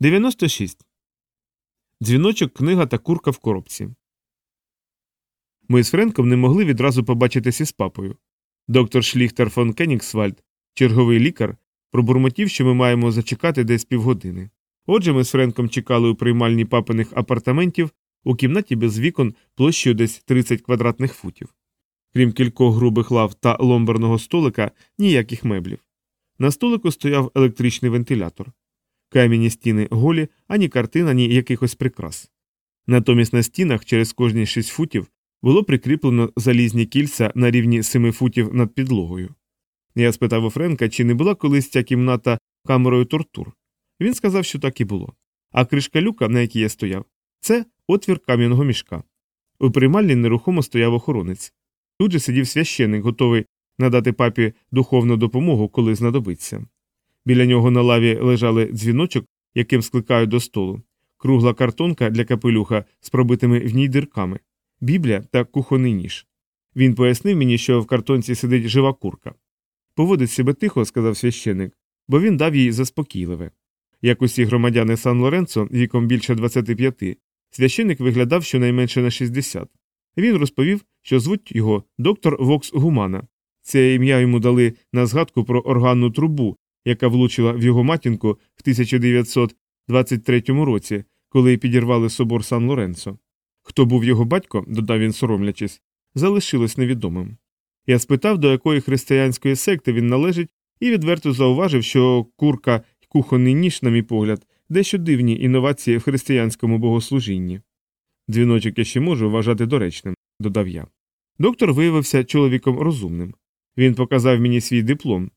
96. Дзвіночок, книга та курка в коробці. Ми з Френком не могли відразу побачитися із папою. Доктор Шліхтер фон Кенігсвальд, черговий лікар, пробурмотів, що ми маємо зачекати десь півгодини. Отже, ми з Френком чекали у приймальні папиних апартаментів у кімнаті без вікон площею десь 30 квадратних футів. Крім кількох грубих лав та ломберного столика, ніяких меблів. На столику стояв електричний вентилятор. Кам'яні стіни голі, ані картин, ані якихось прикрас. Натомість на стінах через кожні 6 футів було прикріплено залізні кільця на рівні 7 футів над підлогою. Я спитав у Френка, чи не була колись ця кімната камерою тортур. Він сказав, що так і було. А кришка люка, на якій я стояв, це отвір кам'яного мішка. У приймальні нерухомо стояв охоронець. Тут же сидів священик, готовий надати папі духовну допомогу, коли знадобиться. Біля нього на лаві лежали дзвіночок, яким скликають до столу, кругла картонка для капелюха з пробитими в ній дирками, біблія та кухонний ніж. Він пояснив мені, що в картонці сидить жива курка. Поводить себе тихо, сказав священик, бо він дав їй заспокійливе. Як усі громадяни Сан Лоренцо віком більше 25, священик виглядав щонайменше на 60. Він розповів, що звуть його доктор Вокс Гумана. Це ім'я йому дали на згадку про органну трубу, яка влучила в його матінку в 1923 році, коли підірвали собор Сан Лоренцо. Хто був його батько, додав він соромлячись, залишилось невідомим. Я спитав, до якої християнської секти він належить, і відверто зауважив, що курка й кухонний ніж, на мій погляд, дещо дивні інновації в християнському богослужінні. Дзвіночок я ще можу вважати доречним, додав я. Доктор виявився чоловіком розумним. Він показав мені свій диплом,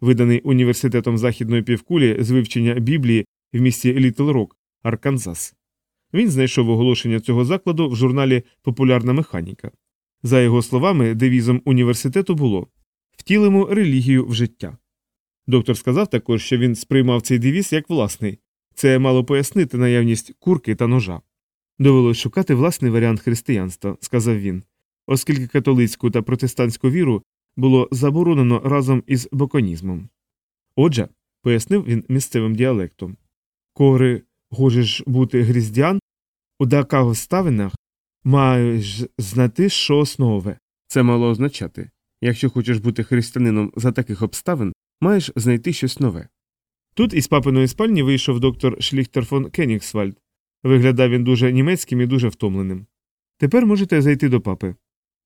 виданий університетом західної півкулі з вивчення Біблії в місті Літл Рок, Арканзас. Він знайшов оголошення цього закладу в журналі Популярна механіка. За його словами, девізом університету було втілимо релігію в життя. Доктор сказав також, що він сприймав цей девіз як власний, це мало пояснити наявність курки та ножа. Довелось шукати власний варіант християнства, сказав він, оскільки католицьку та протестантську віру було заборонено разом із боконізмом. Отже, пояснив він місцевим діалектом, кори гожеш бути гріздян, у даках ставинах маєш знати, що основе. Це мало означати якщо хочеш бути християнином за таких обставин, маєш знайти щось нове. Тут із папиної спальні вийшов доктор Шліхтер фон Кенігсвальд. Виглядав він дуже німецьким і дуже втомленим. Тепер можете зайти до папи.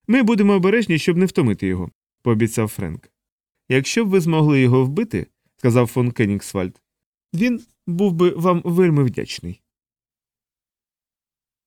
Ми будемо обережні, щоб не втомити його, пообіцяв Френк. Якщо б ви змогли його вбити, сказав фон Кенігсвальд, він був би вам вельми вдячний.